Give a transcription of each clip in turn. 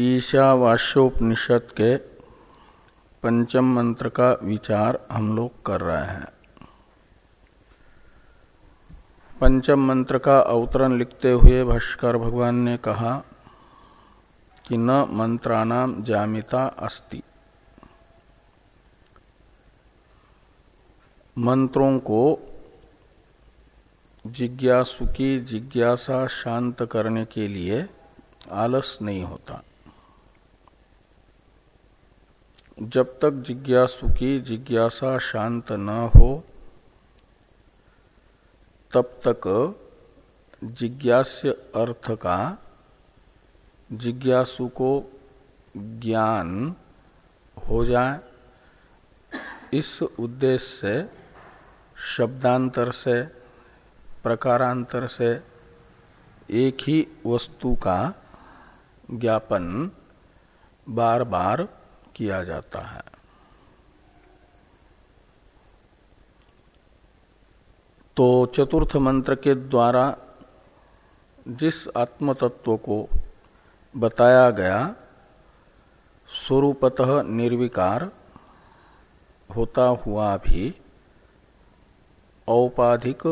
ईशावास्योपनिषद के पंचम मंत्र का विचार हम लोग कर रहे हैं। पंचम मंत्र का अवतरण लिखते हुए भाष्कर भगवान ने कहा कि न मंत्राणाम जामिता अस्ति। मंत्रों को जिज्ञासु की जिज्ञासा शांत करने के लिए आलस नहीं होता। जब तक जिज्ञासु की जिज्ञासा शांत न हो, तब तक जिज्ञास्य अर्थ का, जिज्ञासु को ज्ञान हो जाए। इस उद्देश्य से, शब्दांतर से, प्रकारांतर से एक ही वस्तु का ज्ञापन बार बार किया जाता है। तो चतुर्थ मंत्र के द्वारा जिस आत्म तत्व को बताया गया, स्वरूपतः निर्विकार होता हुआ भी औपाधिक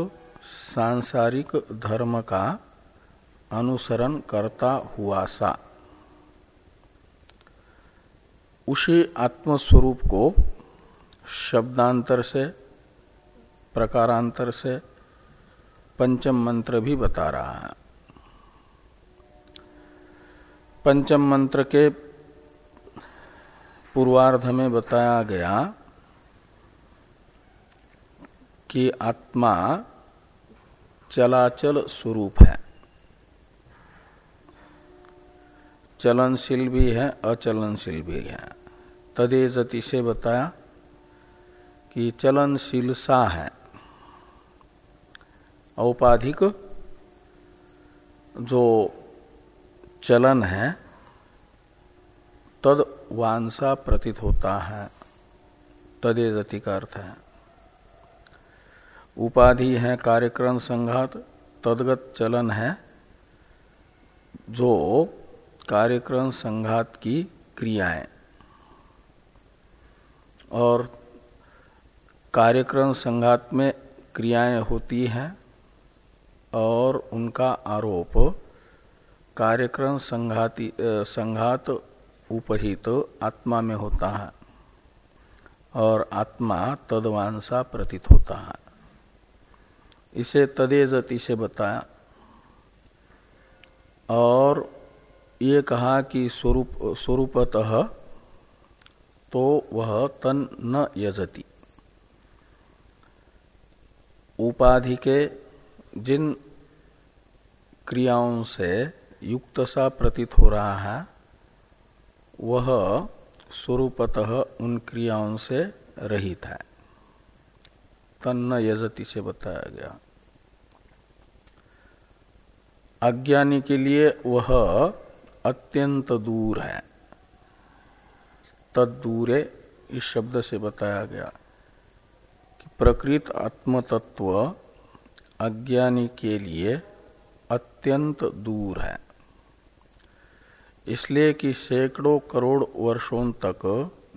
सांसारिक धर्म का अनुसरण करता हुआ सा। उसी आत्मस्वरूप को शब्दांतर से, प्रकारांतर से पंचम मंत्र भी बता रहा है। पंचम मंत्र के पूर्वार्ध में बताया गया कि आत्मा चलाचल स्वरूप है। चलनशील भी है, अचलनशील भी है। तदेजति से बताया कि चलनशील सा है। औपाधिक जो चलन है, तद वांसा प्रतीत होता है। तदेजति का अर्थ है। उपाधि है, कार्यक्रम संघात, तदगत चलन है, जो कार्यक्रम संघात की क्रियाएँ और कार्यक्रम संघात में क्रियाएँ होती हैं और उनका आरोप कार्यक्रम संघाती संघात उपहित तो आत्मा में होता है और आत्मा तदवांसा प्रतीत होता है। इसे तदेजति से बताया। और ये कहा कि स्वरूप, स्वरूपतः तो वह तन न यजति। उपाधि के जिन क्रियाओं से युक्त सा प्रतीत हो रहा है, वह स्वरूपतः उन क्रियाओं से रहित है। तन्न यजति से बताया गया। अज्ञानी के लिए वह अत्यंत दूर है। तद दूरे इस शब्द से बताया गया कि प्रकृत आत्मतत्व अज्ञानी के लिए अत्यंत दूर है। इसलिए कि सैकड़ों करोड़ वर्षों तक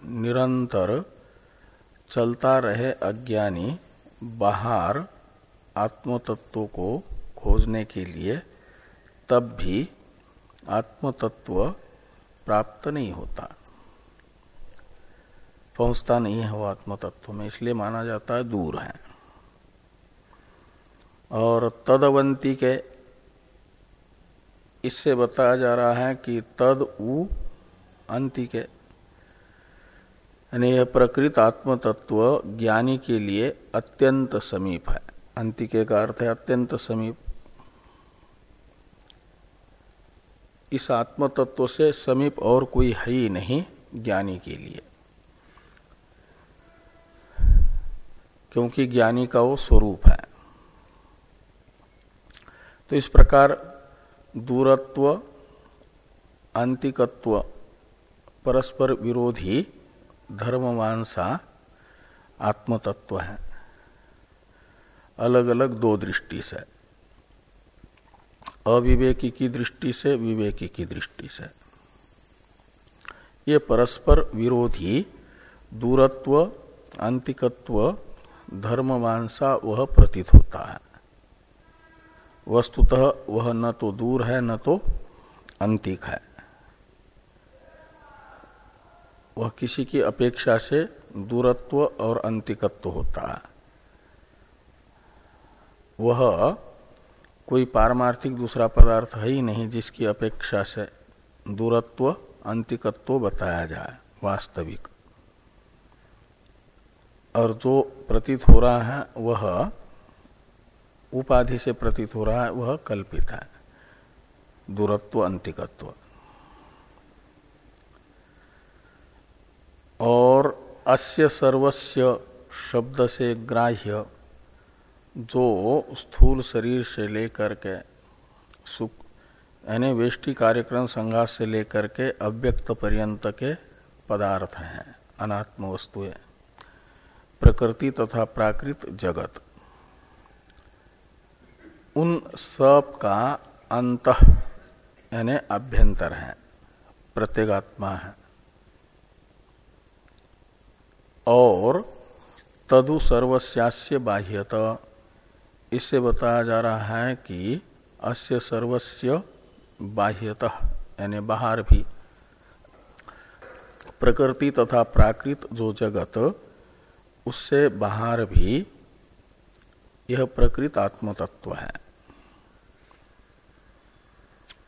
निरंतर चलता रहे अज्ञानी बाहर आत्मतत्व को खोजने के लिए, तब भी आत्मतत्व प्राप्त नहीं होता। पहुँचता नहीं है वो आत्म तत्व में, इसलिए माना जाता है दूर है। और तदवंती के इससे बताया जा रहा है कि तद उ अंति के, यानी यह प्रकृत आत्म तत्व ज्ञानी के लिए अत्यंत समीप है। अंतिके का अर्थ है अत्यंत समीप। इस आत्म तत्व से समीप और कोई है ही नहीं ज्ञानी के लिए। क्योंकि ज्ञानी का वो स्वरूप है। तो इस प्रकार दूरत्व अंतिकत्व परस्पर विरोधी, धर्मवांसा, आत्मतत्व है। अलग अलग दो दृष्टि से। अविवेकी की दृष्टि से, विवेकी की दृष्टि से। ये परस्पर विरोधी दूरत्व अंतिकत्व धर्मवान सा वह प्रतीत होता है। वस्तुतः वह न तो दूर है, न तो अंतिक है। वह किसी की अपेक्षा से दूरत्व और अंतिकत्व होता है। वह कोई पारमार्थिक दूसरा पदार्थ है ही नहीं जिसकी अपेक्षा से दूरत्व, अंतिकत्व बताया जाए, वास्तविक। और जो प्रतीत हो रहा है, वह उपाधि से प्रतीत हो रहा है, वह कल्पित है। दूरत्व, अंतिकत्व। और अस्य सर्वस्य शब्द से ग्राह्य जो स्थूल शरीर से लेकर के सुख, यानी वेष्टि कार्यक्रम संघात से लेकर के अव्यक्त पर्यंत के पदार्थ हैं, अनात्म वस्तुएँ, प्रकृति तथा प्राकृत जगत। उन सब का अंत, यानी अभ्यंतर है, प्रत्येगात्मा है। और तदु सर्वस्यास्य बाह्यत इससे बताया जा रहा है कि अस्य सर्वस्य बाह्यत, यानी बाहर भी। प्रकृति तथा प्राकृत जो जगत, उससे बाहर भी यह प्रकृत आत्म तत्व है।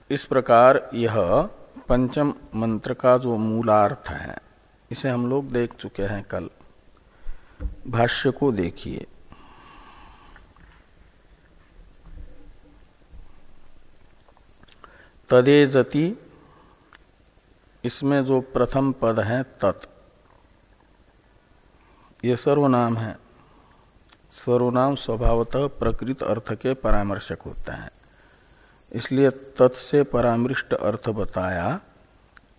इस प्रकार यह पंचम मंत्र का जो मूलार्थ है, इसे हम लोग देख चुके हैं कल। भाष्य को देखिए। तदेजति इसमें जो प्रथम पद है तत्। ये सर्वनाम है। सर्वनाम स्वभावतः प्रकृत अर्थ के परामर्शक होता है। इसलिए तत्से परामृष्ट अर्थ बताया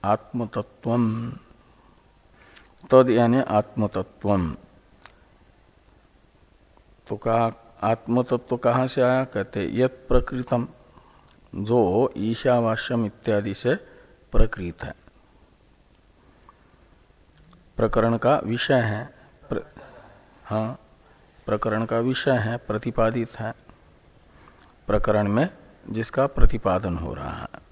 आत्मतत्व तद यानी आत्मतत्व तो कहा, आत्मतत्व कहाँ से आया? कहते, यत प्रकृतम। जो ईशावास्यम इत्यादि से प्रकृत है। प्रकरण का विषय है। प्र, हाँ प्रकरण का विषय है प्रतिपादित है। प्रकरण में जिसका प्रतिपादन हो रहा है।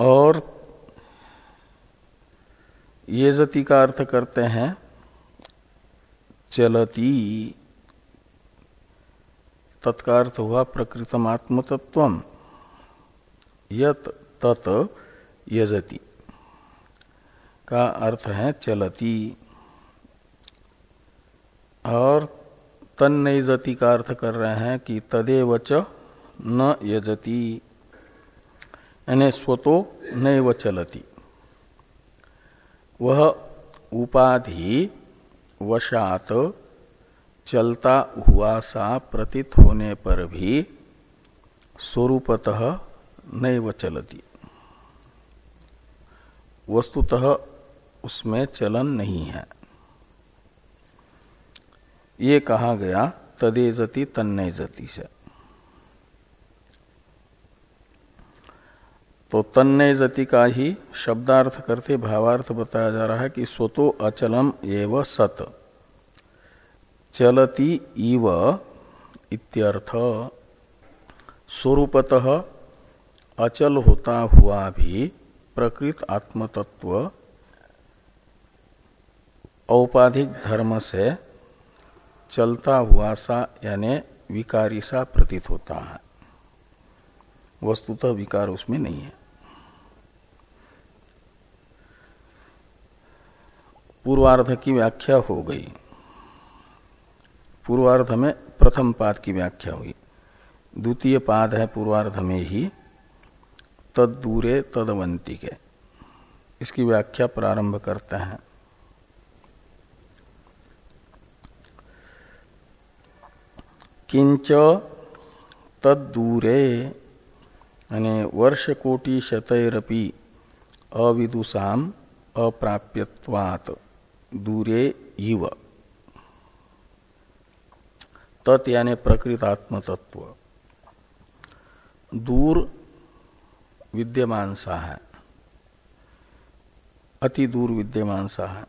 और ये जति का अर्थ करते हैं चलती तत्कार्थ हुआ प्रकृतम आत्मतत्व यत तत् यजति। का अर्थ है चलती। और तन नई का अर्थ कर रहे हैं कि तदेव न यजति। यानी स्वतो नैव चलती। वह उपाधि वशात चलता हुआ सा प्रतीत होने पर भी स्वरूपतः नैव चलती। वस्तुतः उसमें चलन नहीं है। ये कहा गया, तदेजति तन्नय जति से। तो तन्नय जति का ही शब्दार्थ करते भावार्थ बताया जा रहा है कि स्वतो अचलम एव सत। चलती इव इत्यर्थ। स्वरूपतः अचल होता हुआ भी प्रकृत आत्मतत्व औपाधिक धर्म से चलता हुआ सा यानी विकारी सा प्रतीत होता है। वस्तुतः विकार उसमें नहीं है। पूर्वार्ध की व्याख्या हो गई। पूर्वार्ध में प्रथम पाद की व्याख्या हुई। द्वितीय पाद है पूर्वार्ध में ही तद दूरे तदवंती के। इसकी व्याख्या प्रारंभ करते हैं। किंच तदूरे यानी वर्ष कोटि शतरपि अविदुषाम अप्राप्यवात दूरे इव। तत् यानी प्रकृत आत्म तत्व दूर विद्यमान सा है। अति दूर विद्यमान सा है।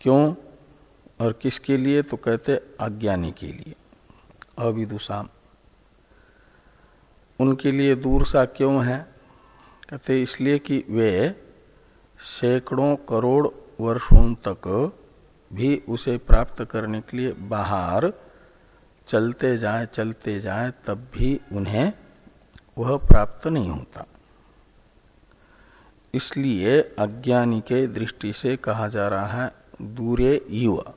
क्यों? और किसके लिए? तो कहते अज्ञानी के लिए। अविदुषाम। उनके लिए दूर सा क्यों है? कहते इसलिए कि वे सैकड़ों करोड़ वर्षों तक भी उसे प्राप्त करने के लिए बाहर चलते जाए चलते जाए, तब भी उन्हें वह प्राप्त नहीं होता। इसलिए अज्ञानी के दृष्टि से कहा जा रहा है, दूरे युवा।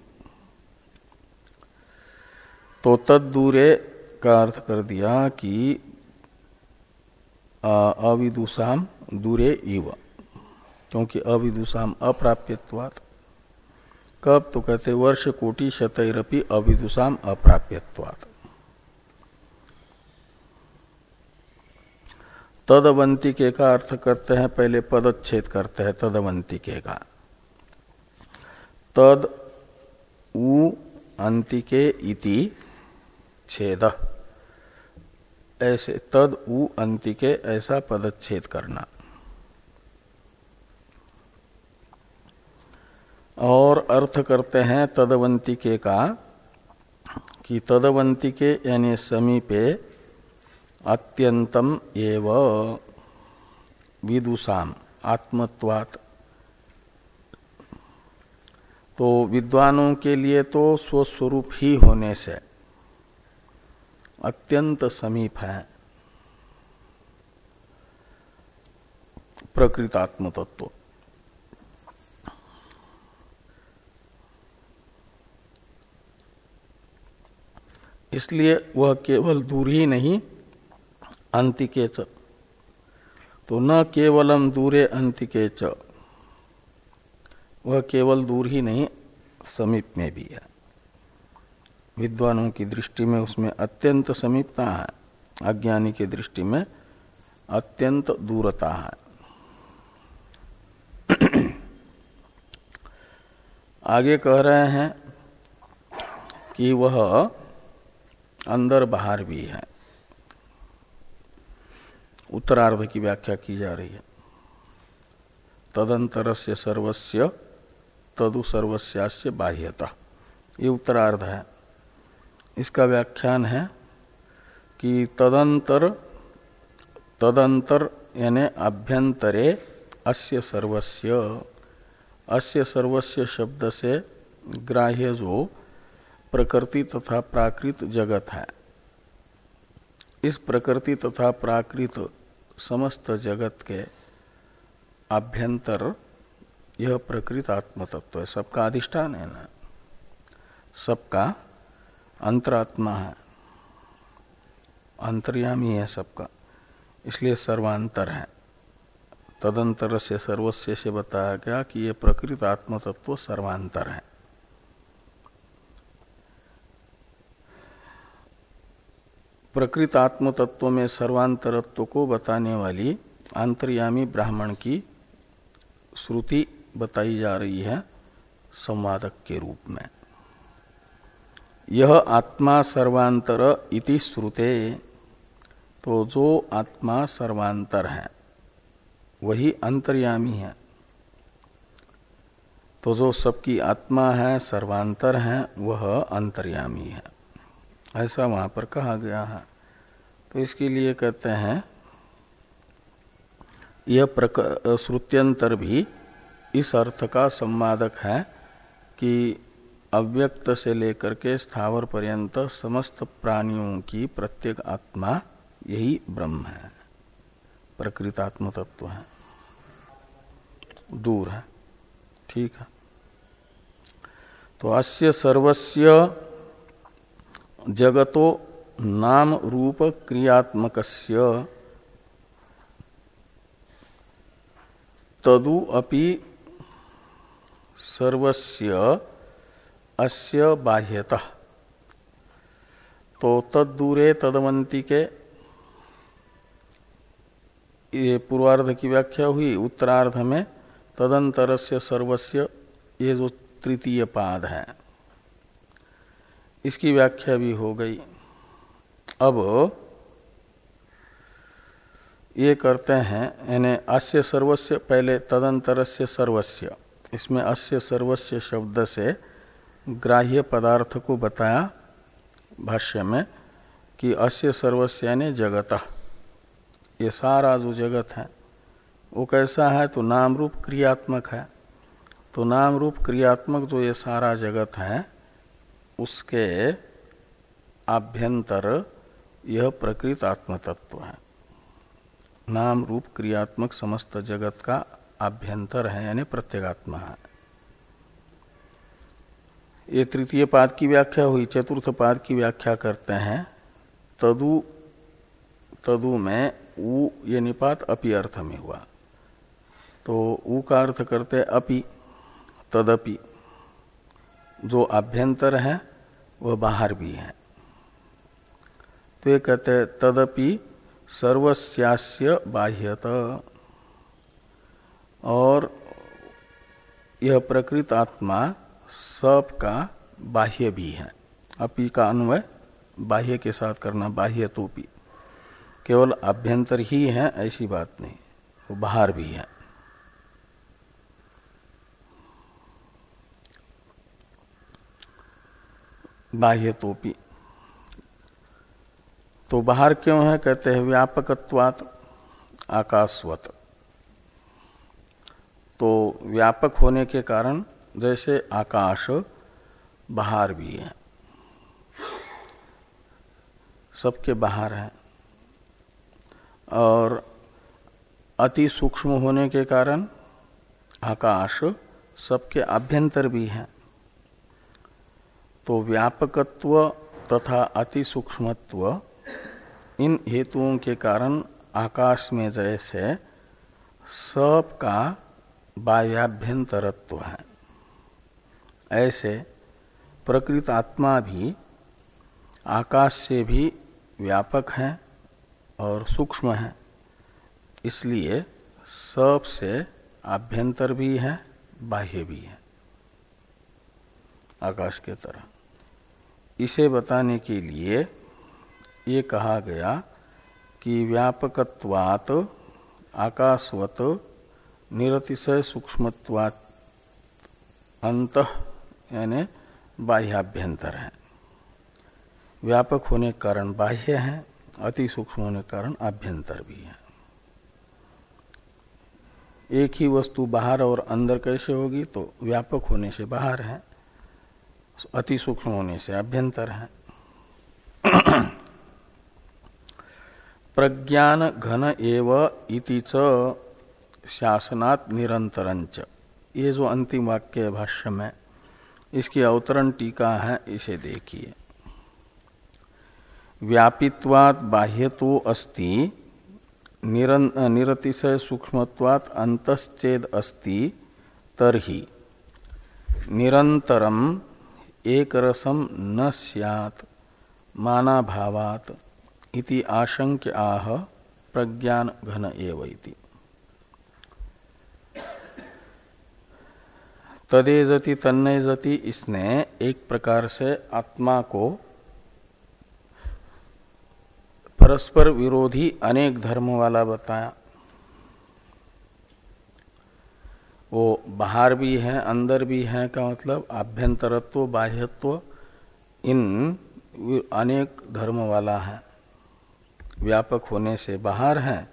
तो तद दूरे का अर्थ कर दिया कि अविदुषाम दूरे युवा। क्योंकि अविदुषाम अप्राप्यवाद कब? तो कहते, वर्ष कोटि शतरपी अविदुषाम अप्राप्यवाद तदवंतिके का अर्थ करते हैं? पहले पदच्छेद करते हैं तदवंतिके का तद, उ अंतिके इति छेद। ऐसे, तद, उ अंतिके ऐसा पदच्छेद करना। और अर्थ करते हैं तदवंतिके का कि तदवंतिके यानी समीपे अत्यंतम एव विदुषाम, आत्मत्वात। तो विद्वानों के लिए तो स्वस्वरूप ही होने से अत्यंत समीप है। प्रकृतात्म तत्व इसलिए वह केवल दूर ही नहीं अंतिके च तो न केवलम दूरे अंतिके च वह केवल दूर ही नहीं, समीप में भी है। विद्वानों की दृष्टि में उसमें अत्यंत समीपता है। अज्ञानी की दृष्टि में अत्यंत दूरता है। आगे कह रहे हैं कि वह अंदर बाहर भी है। उत्तरार्ध की व्याख्या की जा रही है। तदंतर से सर्वस्व तदु सर्वस्यास्य बाह्यता। ये उत्तरार्ध है। इसका व्याख्यान है कि तदंतर तदंतर यानी अभ्यंतरे अस्य सर्वस्व अस्य सर्वस्व शब्द से ग्राह्य जो प्रकृति तथा प्राकृत जगत है। इस प्रकृति तथा प्राकृत समस्त जगत के आभ्यंतर यह प्रकृत आत्म तत्व है। सबका अधिष्ठान है ना? सबका अंतरात्मा है। अंतर्यामी है सबका। इसलिए सर्वांतर है। तदंतर से सर्वस्व से बताया गया कि यह प्रकृत आत्म तत्व सर्वांतर है। प्रकृत आत्म तत्व में सर्वांतरत्व को बताने वाली अंतर्यामी ब्राह्मण की श्रुति बताई जा रही है संवादक के रूप में। यह आत्मा सर्वांतर इति श्रुते। तो जो आत्मा सर्वांतर है, वही अंतर्यामी है। तो जो सबकी आत्मा है, सर्वांतर है, वह अंतर्यामी है। ऐसा वहाँ पर कहा गया है। तो इसके लिए कहते हैं, यह श्रुत्यंतर भी इस अर्थ का संवादक है कि अव्यक्त से लेकर के स्थावर पर्यंत समस्त प्राणियों की प्रत्येक आत्मा यही ब्रह्म है। प्रकृतात्म तत्व है। दूर है। ठीक है। तो अस्य सर्वस्य जगतो नाम रूप क्रियात्मक तदु अपि सर्वस्य अस्य बाह्यत। तो तदूरे तदवंती के ये पूर्वार्ध की व्याख्या हुई, उत्तरार्ध में तदंतरस्य सर्वस्य ये जो तृतीय पाद है। इसकी व्याख्या भी हो गई। अब ये करते हैं, यानी अस्य सर्वस्व पहले तदंतर से सर्वस्व इसमें अस्य सर्वस्व शब्द से ग्राह्य पदार्थ को बताया भाष्य में कि अस्य सर्वस्व यानी जगत। ये सारा जो जगत है, वो कैसा है? तो नाम रूप क्रियात्मक है। तो नाम रूप क्रियात्मक जो ये सारा जगत है उसके आभ्यंतर यह प्रकृत आत्म तत्व है। नाम रूप क्रियात्मक समस्त जगत का आभ्यंतर है, यानी प्रत्येगात्मा है। ये तृतीय पाद की व्याख्या हुई, चतुर्थ पाद की व्याख्या करते हैं। तदु तदु में उ, ये निपात अपि अर्थ में हुआ। तो उ का अर्थ करते अपि, तदपि, जो आभ्यंतर है वह बाहर भी है। तो ये कहते हैं, तदपि सर्वस्यास्य बाह्यत। और यह प्रकृत आत्मा सब का बाह्य भी है। अपि का अन्वय, बाह्य के साथ करना बाह्य तो भी केवल अभ्यंतर ही है, ऐसी बात नहीं। वो बाहर भी है। बाह्य तोपी। तो बाहर क्यों है? कहते हैं, व्यापकत्वात आकाशवत। तो व्यापक होने के कारण जैसे आकाश बाहर भी है। सबके बाहर है। और अति सूक्ष्म होने के कारण आकाश सबके आभ्यंतर भी है। तो व्यापकत्व तथा अति सूक्ष्मत्व इन हेतुओं के कारण आकाश में जैसे सब का बाह्याभ्यंतरत्व है। ऐसे प्रकृत आत्मा भी आकाश से भी व्यापक है और सूक्ष्म है। इसलिए सबसे आभ्यंतर भी है, बाह्य भी है। आकाश के तरह। इसे बताने के लिए ये कहा गया कि व्यापकत्वात, आकाशवत, निरतिशय सूक्ष्मत्वात अंत, यानी बाह्याभ्यंतर है। व्यापक होने के कारण बाह्य है, अति सूक्ष्म होने के कारण आभ्यंतर भी है। एक ही वस्तु बाहर और अंदर कैसे होगी? तो व्यापक होने से बाहर है। अति सूक्ष्म होने से अभ्यंतर है। प्रज्ञान घन एव च शासनात् निरंतरंच ये जो अंतिम वाक्य है भाष्य में, इसकी अवतरण टीका है, इसे देखिए। व्यापित्वात बाह्य तो अस्ति निरतिशय सूक्ष्मत्वात अंतश्चेद अस्ति तरही निरंतरम एक रसम न सैत माना भावात इति आशंक्य आह प्रज्ञान घन एव इति। तदेजति तन्नयजति इसने एक प्रकार से आत्मा को परस्पर विरोधी अनेक धर्म वाला बताया। वो बाहर भी है, अंदर भी है का मतलब आभ्यंतरत्व बाह्यत्व, इन अनेक धर्म वाला है। व्यापक होने से बाहर है।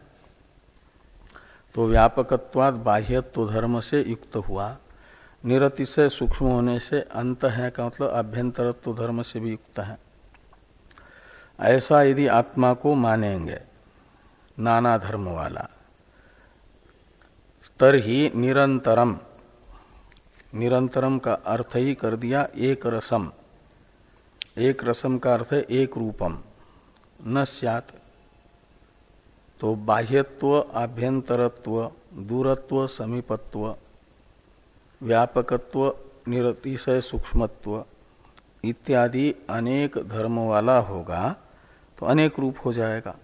तो व्यापकत्वाद बाह्यत्व धर्म से युक्त हुआ। निरति से सूक्ष्म होने से अंत है का मतलब अभ्यंतरत्व धर्म से भी युक्त है। ऐसा यदि आत्मा को मानेंगे, नाना धर्म वाला तरही निरंतरम निरंतरम का अर्थ ही कर दिया एक रसम। एक रसम का अर्थ है एक रूपम। न सत तो बाह्यत्व, आभ्यंतरत्व, दूरत्व, समीपत्व, व्यापकत्व, निरतिशय सूक्ष्मत्व इत्यादि अनेक धर्म वाला होगा तो अनेक रूप हो जाएगा।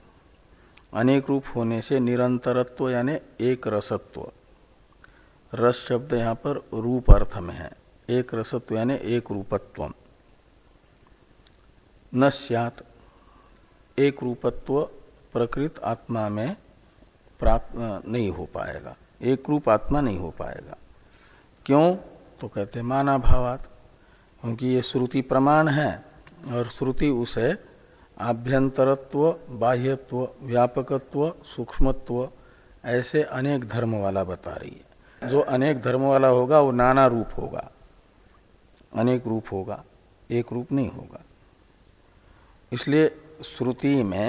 अनेक रूप होने से निरंतरत्व यानी एक रसत्व। रस शब्द यहाँ पर रूप अर्थ में है। एक रसत्व यानी एक रूपत्व। न सत एक रूपत्व प्रकृत आत्मा में प्राप्त नहीं हो पाएगा। एक रूप आत्मा नहीं हो पाएगा। क्यों? तो कहते माना भावात क्योंकि ये श्रुति प्रमाण है और श्रुति उसे आभ्यंतरत्व, बाह्यत्व, व्यापकत्व, सूक्ष्मत्व ऐसे अनेक धर्म वाला बता रही है। जो अनेक धर्म वाला होगा, वो नाना रूप होगा। अनेक रूप होगा, एक रूप नहीं होगा। इसलिए श्रुति में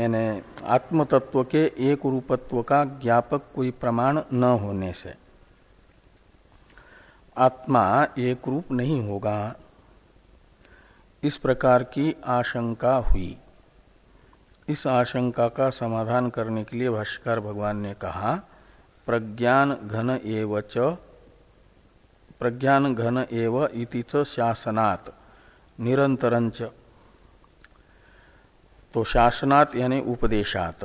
यानी आत्म तत्व के एक रूपत्व का ज्ञापक कोई प्रमाण न होने से आत्मा एक रूप नहीं होगा। इस प्रकार की आशंका हुई। इस आशंका का समाधान करने के लिए भाष्कर भगवान ने कहा प्रज्ञान घन एवच प्रज्ञान घन एव इति शासनात्। निरंतरंच तो शासनात् यानी उपदेशात।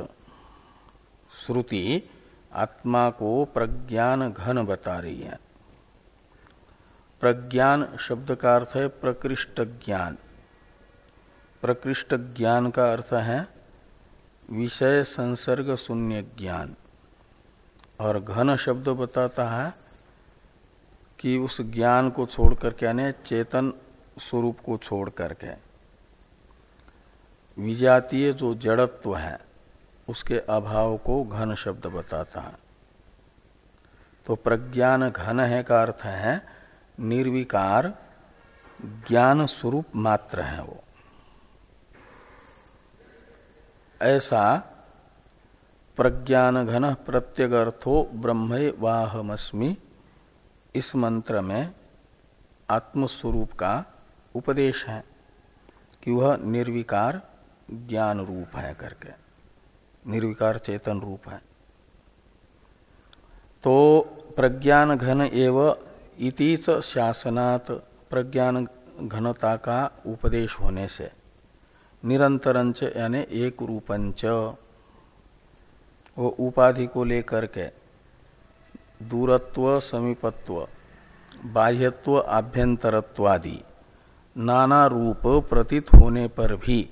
श्रुति, आत्मा को प्रज्ञान घन बता रही है। प्रज्ञान शब्द का अर्थ है प्रकृष्ट ज्ञान। प्रकृष्ट ज्ञान का अर्थ है विषय संसर्ग शून्य ज्ञान। और घन शब्द बताता है कि उस ज्ञान को छोड़ करके, यानी चेतन स्वरूप को छोड़ करके, विजातीय जो जड़त्व है, उसके अभाव को घन शब्द बताता है। तो प्रज्ञान घन है का अर्थ है, निर्विकार, ज्ञान स्वरूप मात्र है वो। ऐसा प्रज्ञान घन प्रत्यगर्थो ब्रह्म वाहमस्मि। इस मंत्र में आत्मस्वरूप का उपदेश है कि वह निर्विकार ज्ञान रूप है करके। निर्विकार चेतन रूप है। तो प्रज्ञान घन एव इतिच शासनात प्रज्ञान घनता का उपदेश होने से निरंतरंच यानी एक रूपंच वो उपाधि को लेकर के दूरत्व, समीपत्व, बाह्यत्व, आभ्यंतरत्वादि नाना रूप प्रतीत होने पर भी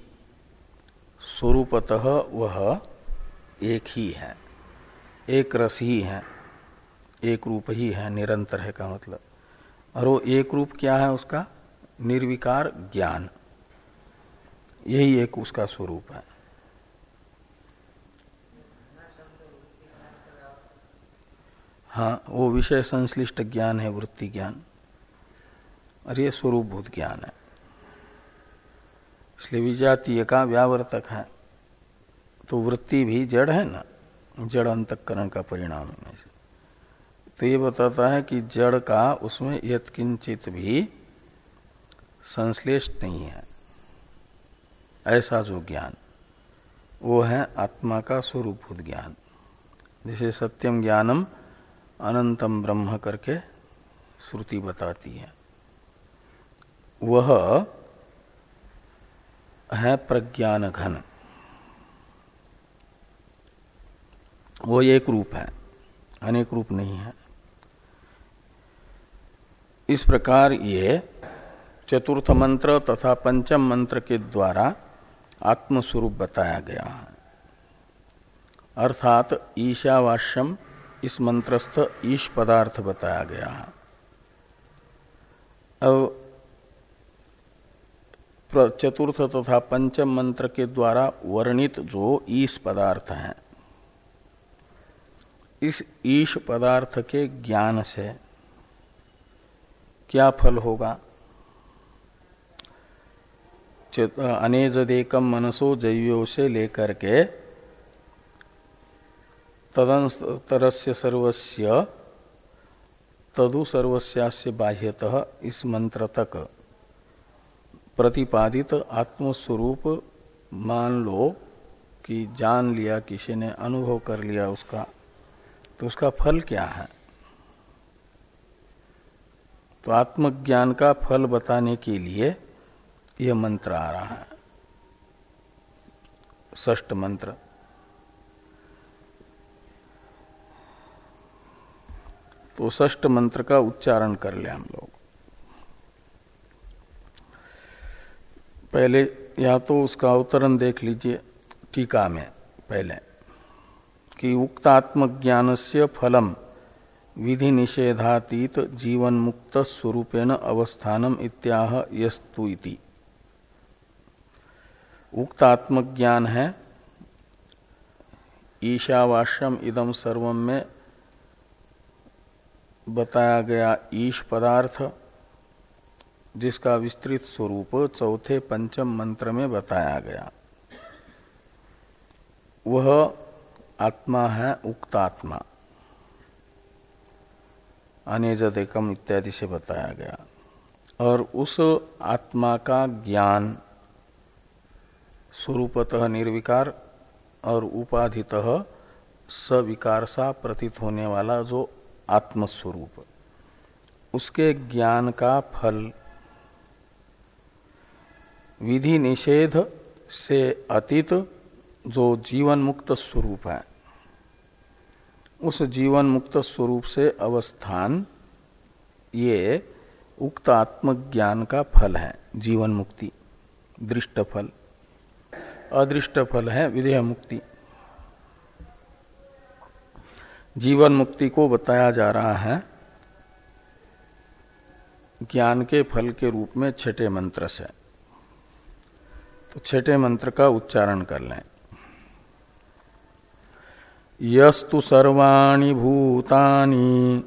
स्वरूपतः वह एक ही है। एक रस ही है। एक रूप ही है, निरंतर है का मतलब। और वो एक रूप क्या है उसका? निर्विकार ज्ञान। यही एक उसका स्वरूप है। हाँ वो विषय संश्लिष्ट ज्ञान है, वृत्ति ज्ञान। और ये स्वरूप भूत ज्ञान है। इसलिए विजातीय का व्यावर्तक है। तो वृत्ति भी जड़ है ना, जड़ अंतकरण का परिणाम है तो ये बताता है कि जड़ का उसमें यत्किंचित भी संश्लेष नहीं है। ऐसा जो ज्ञान, वो है आत्मा का स्वरूपभूत ज्ञान। जैसे सत्यम ज्ञानम अनंतम ब्रह्म करके श्रुति बताती है। वह है प्रज्ञान घन वो एक रूप है, अनेक रूप नहीं है। इस प्रकार ये चतुर्थ मंत्र तथा पंचम मंत्र के द्वारा आत्मस्वरूप बताया गया है। अर्थात ईशावास्यम इस मंत्रस्थ ईश पदार्थ बताया गया है। अब चतुर्थ तथा तो पंचम मंत्र के द्वारा वर्णित जो ईश पदार्थ है, इस ईश पदार्थ के ज्ञान से क्या फल होगा? अनेजदेकम मनसो जैव्यो से लेकर के तदंतरस्य सर्वस्य, तदु सर्वस्यास्य बाह्यतः इस मंत्र तक प्रतिपादित आत्मस्वरूप मान लो कि जान लिया, किसी ने अनुभव कर लिया उसका। तो उसका फल क्या है? तो आत्मज्ञान का फल बताने के लिए यह मंत्र आ रहा है। ष्ट मंत्र। तो ष्ट मंत्र का उच्चारण कर ले हम लोग। पहले या तो उसका अवतरण देख लीजिए टीका में पहले कि उक्त आत्मज्ञान से फलम विधि निषेधातीत जीवन मुक्त स्वरूपेण अवस्थानम इत्याह यस्तु इति। उक्त आत्मज्ञान है ईशावाश्यम इदम सर्वम में बताया गया ईश पदार्थ, जिसका विस्तृत स्वरूप चौथे पंचम मंत्र में बताया गया। वह आत्मा है, उक्तात्मा। अनेजद एकम इत्यादि से बताया गया। और उस आत्मा का ज्ञान स्वरूपतः निर्विकार और उपाधितः सविकार सा प्रतीत होने वाला जो आत्मस्वरूप। उसके ज्ञान का फल। विधि निषेध से अतीत जो जीवन मुक्त स्वरूप है। उस जीवन मुक्त स्वरूप से अवस्थान, ये उक्त आत्मज्ञान का फल है जीवन मुक्ति दृष्ट फल अदृष्ट फल है विधेय मुक्ति जीवन मुक्ति को बताया जा रहा है। ज्ञान के फल के रूप में छठे मंत्र से। तो छठे मंत्र का उच्चारण कर लें। यस्तु सर्वाणि भूतानि।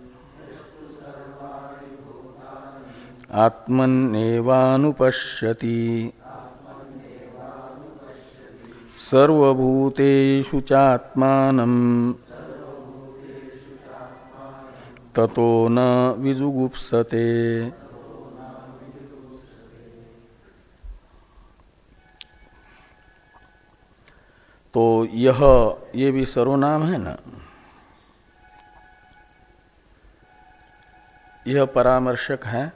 आत्मन्नेवानुपश्यति। सर्वभूतेषु चात्मानम्। ततो न विजुगुप्सते। तो यह, ये भी सर्वनाम है ना? यह परामर्शक है।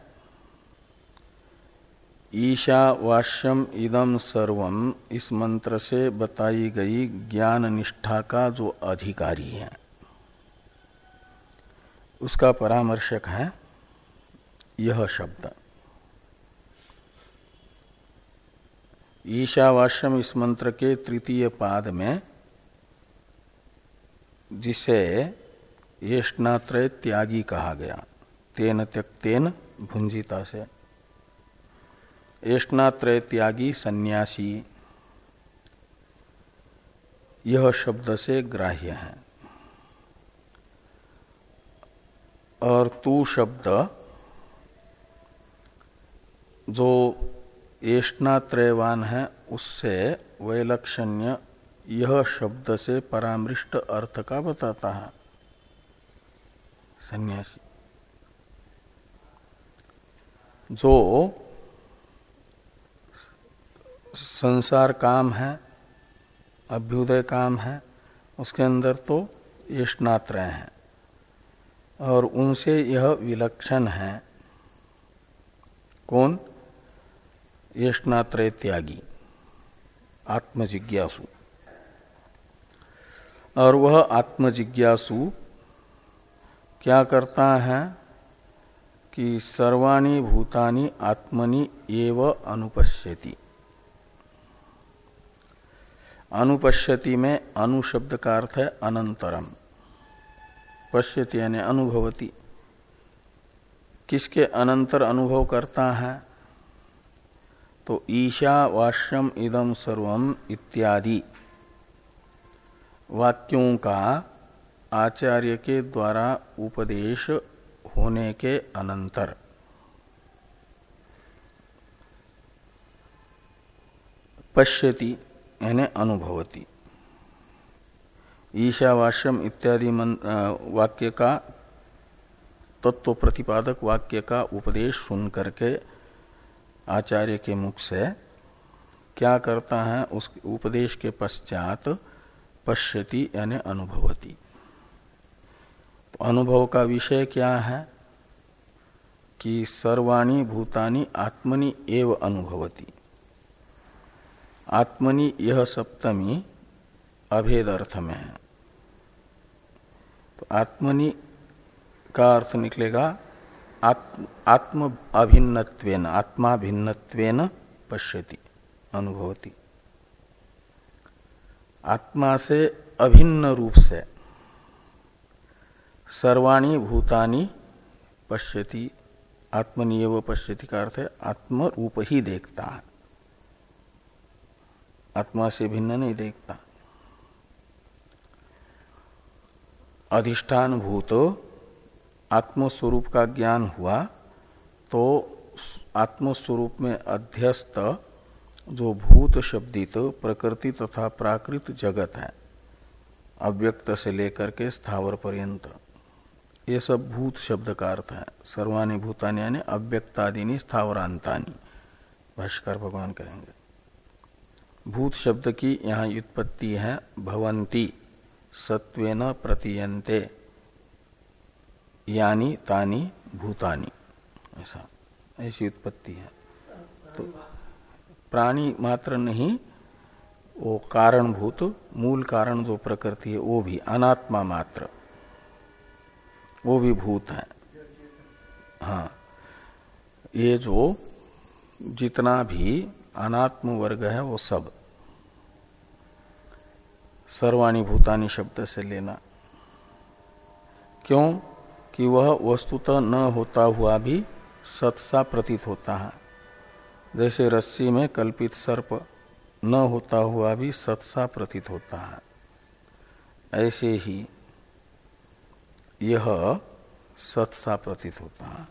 ईशावास्यम इदम सर्वम इस मंत्र से बताई गई ज्ञान निष्ठा का जो अधिकारी है। उसका परामर्शक है यह शब्द। ईशावास्यम इस मंत्र के तृतीय पाद में, जिसे येष्णात्रय त्यागी कहा गया। तेन त्यक्तेन भुंजिता से। येष्णात्रय त्यागी सन्यासी। यह शब्द से ग्राह्य है। और तू शब्द जो येष्णात्रयवान है, उससे वैलक्षण्य यह शब्द से परामृष्ट अर्थ का बताता है। सन्यासी। जो संसार काम है, अभ्युदय काम है, उसके अंदर तो येष्णात्रय है। और उनसे यह विलक्षण है। कौन? येष्णात्रय त्यागी। आत्मजिज्ञासु। और वह आत्मजिज्ञासु क्या करता है कि सर्वाणी भूतानि आत्मनि एव अनुपश्यति। अनुपश्यति में अनुशब्द का अर्थ है अनंतरम। पश्यति यानी अनुभवती। किसके अनंतर अनुभव करता है? तो ईशावास्यम इदम सर्वम इत्यादि। वाक्यों का आचार्य के द्वारा उपदेश होने के अनंतर। पश्यति यानी अनुभवती। ईशावास्यम इत्यादि वाक्य का तत्व प्रतिपादक वाक्य का उपदेश सुन करके आचार्य के मुख से क्या करता है, उस उपदेश के पश्चात पश्यति यानी अनुभवती। तो अनुभव का विषय क्या है? कि सर्वाणी भूतानी आत्मनि एव अनुभवती। आत्मनि यह सप्तमी अभेद अर्थ में है। तो आत्मनि का अर्थ निकलेगा आत्म अभिन्नत्वेन आत्मा भिन्नत्वेन पश्यति, अनुभवती। आत्मा से अभिन्न रूप से सर्वाणी भूतानी पश्यति आत्मनियव पश्यति का अर्थ है, आत्म रूप ही देखता है। आत्मा से भिन्न नहीं देखता। अधिष्ठान भूत आत्मस्वरूप का ज्ञान हुआ तो आत्मस्वरूप में अध्यस्त जो भूत शब्दित प्रकृति तथा प्राकृत जगत है, अव्यक्त से लेकर के स्थावर पर्यंत। ये सब भूत शब्द का अर्थ है। सर्वानी भूतानी यानी अव्यक्तादिनी स्थावरांतानी भाष्कर भगवान कहेंगे। भूत शब्द की यहाँ उत्पत्ति है, भवंती। सत्वेन प्रतीयन्ते। यानी तानी भूतानी। ऐसा, ऐसी उत्पत्ति है। तो प्राणी मात्र नहीं, वो कारणभूत, मूल कारण जो प्रकृति है, वो भी अनात्मा मात्र। वो भी भूत है। हाँ ये जो जितना भी अनात्म वर्ग है, वो सब। सर्वाणी भूतानी शब्द से लेना। क्यों? कि वह वस्तुतः न होता हुआ भी सत्सा प्रतीत होता है। जैसे रस्सी में कल्पित सर्प न होता हुआ भी सत्सा प्रतीत होता है। ऐसे ही यह सत्सा प्रतीत होता है।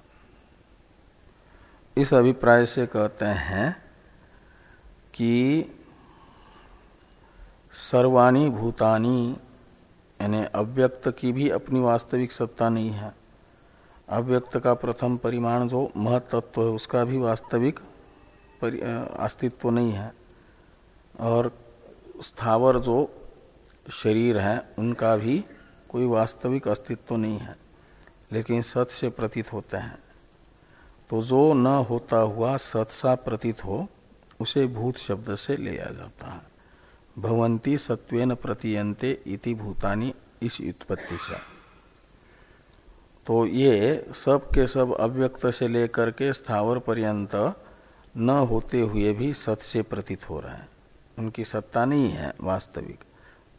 इस अभिप्राय से कहते हैं कि सर्वाणी भूतानी, यानी अव्यक्त की भी अपनी वास्तविक सत्ता नहीं है। अव्यक्त का प्रथम परिमाण जो महतत्व है, उसका भी वास्तविक अस्तित्व नहीं है। और स्थावर जो शरीर है, उनका भी कोई वास्तविक अस्तित्व नहीं है, लेकिन सत से प्रतीत होते हैं। तो जो न होता हुआ सत सा प्रतीत हो, उसे भूत शब्द से लिया जाता है। भवंती सत्वेन प्रतीयन्ते इति भूतानी इस उत्पत्ति से। तो ये सब के सब अव्यक्त से लेकर के स्थावर पर्यंत न होते हुए भी सत से प्रतीत हो रहे हैं। उनकी सत्ता नहीं है वास्तविक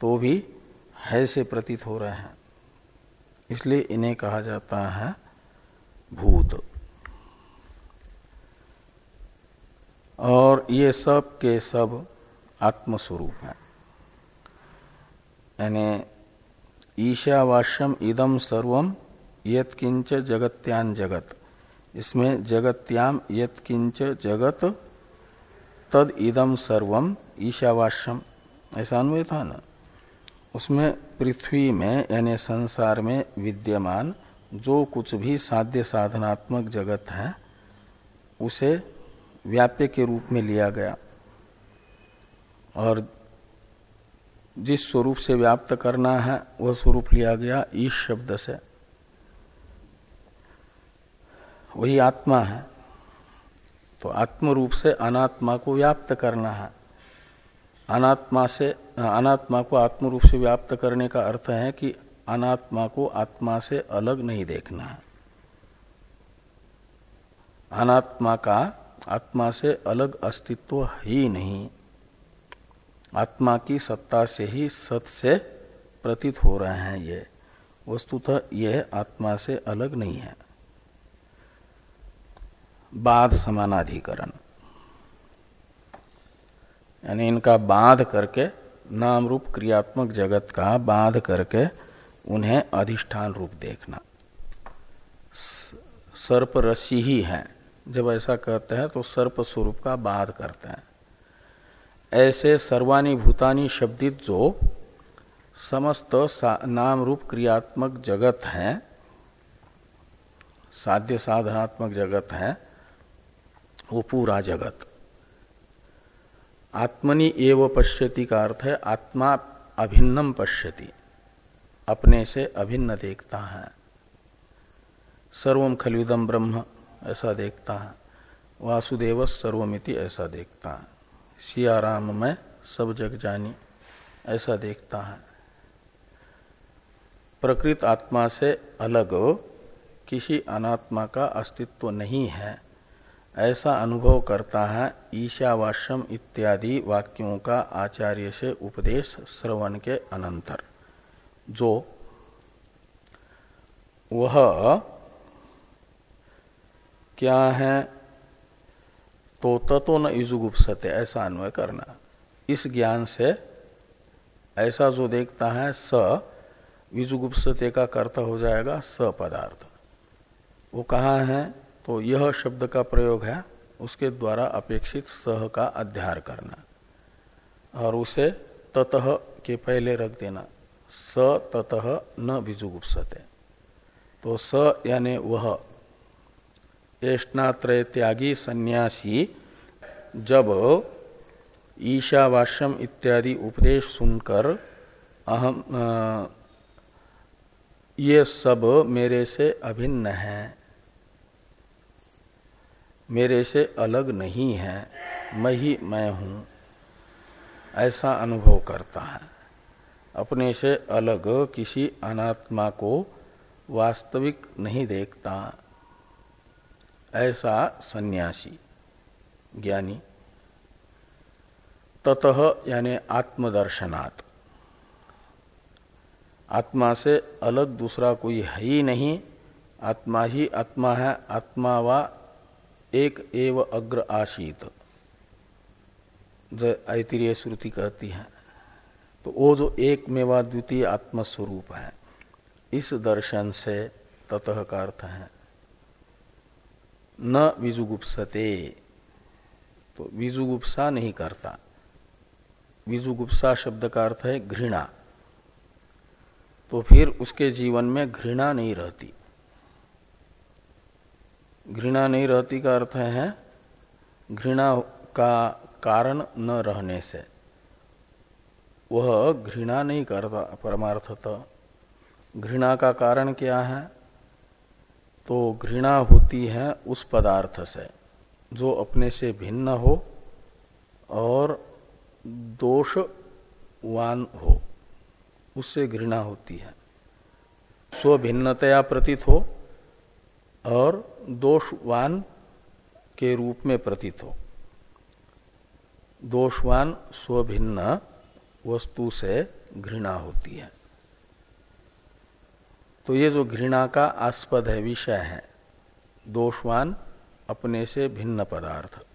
तो भी है से प्रतीत हो रहे हैं। इसलिए इन्हें कहा जाता है भूत। और ये सब के सब आत्मस्वरूप है। यानी ईशावास्यम इदम सर्वम यत्किंच जगत्यान जगत। इसमें जगत्याम यत्किंच जगत तद इदम सर्वम ईशावास्यम ऐसा अन्वय था ना? उसमें पृथ्वी में यानी संसार में विद्यमान जो कुछ भी साध्य साधनात्मक जगत है, उसे व्याप्य के रूप में लिया गया। और जिस स्वरूप से व्याप्त करना है, वह स्वरूप लिया गया ईश शब्द से। वही आत्मा है। तो आत्म रूप से अनात्मा को व्याप्त करना है। अनात्मा से, अनात्मा को आत्म रूप से व्याप्त करने का अर्थ है कि अनात्मा को आत्मा से अलग नहीं देखना है। अनात्मा का आत्मा से अलग अस्तित्व ही नहीं। आत्मा की सत्ता से ही सत से प्रतीत हो रहे हैं ये। वस्तुतः यह आत्मा से अलग नहीं है। बाध समानाधिकरण। यानी इनका बाध करके नाम रूप क्रियात्मक जगत का बाध करके उन्हें अधिष्ठान रूप देखना। सर्प रसी ही है। जब ऐसा कहते हैं तो सर्प स्वरूप का बाध करते हैं। ऐसे सर्वानी भूतानी शब्दित जो समस्त नाम रूप क्रियात्मक जगत है, साध्य साधनात्मक जगत है, वो पूरा जगत। आत्मनि एव पश्यति का अर्थ है आत्मा अभिन्नम पश्यति, अपने से अभिन्न देखता है। सर्वम खलविदम ब्रह्म ऐसा देखता है, वासुदेव सर्वमिति ऐसा देखता है। सियाराम में सब जग जानी, ऐसा देखता है। प्रकृत आत्मा से अलग किसी अनात्मा का अस्तित्व नहीं है। ऐसा अनुभव करता है ईशावाश्यम इत्यादि वाक्यों का आचार्य से उपदेश श्रवण के अनंतर, जो वह क्या है? तो तत्व न इजुगुप्सते ऐसा अन्वय करना। इस ज्ञान से ऐसा जो देखता है, स विजुगुप्सते का कर्ता हो जाएगा, स पदार्थ। वो कहा है? तो यह शब्द का प्रयोग है, उसके द्वारा अपेक्षित सह का अध्यार करना। और उसे ततः के पहले रख देना। स, ततः न विजुगुप्सते तो स यानी वह। एष्णात्रय त्यागी सन्यासी, जब ईशावाश्यम इत्यादि उपदेश सुनकर, अहम ये सब मेरे से अभिन्न है। मेरे से अलग नहीं है। मैं ही मैं हूँ। ऐसा अनुभव करता है। अपने से अलग किसी अनात्मा को वास्तविक नहीं देखता। ऐसा सन्यासी, ज्ञानी। ततः यानी आत्मदर्शनात्। आत्मा से अलग दूसरा कोई है ही नहीं। आत्मा ही आत्मा है, आत्मा वा एक एव अग्र आशीत। जो ऐतिरीय श्रुति कहती है। तो वो जो एक मेवा द्वितीय आत्मस्वरूप है, इस दर्शन से ततः का अर्थ है। न विजुगुप्सते। तो विजुगुप्सा नहीं करता। विजुगुप्सा शब्द का अर्थ है घृणा। तो फिर उसके जीवन में घृणा नहीं रहती। घृणा नहीं रहती का अर्थ है, घृणा का कारण न रहने से। वह घृणा नहीं करता, परमार्थतः। घृणा का कारण क्या है? तो घृणा होती है उस पदार्थ से, जो अपने से भिन्न हो और दोषवान हो, उससे घृणा होती है। स्वभिन्नतया प्रतीत हो और दोषवान के रूप में प्रतीत हो। दोषवान स्वभिन्न वस्तु से घृणा होती है। तो ये जो घृणा का आस्पद है, विषय है, दोषवान अपने से भिन्न पदार्थ।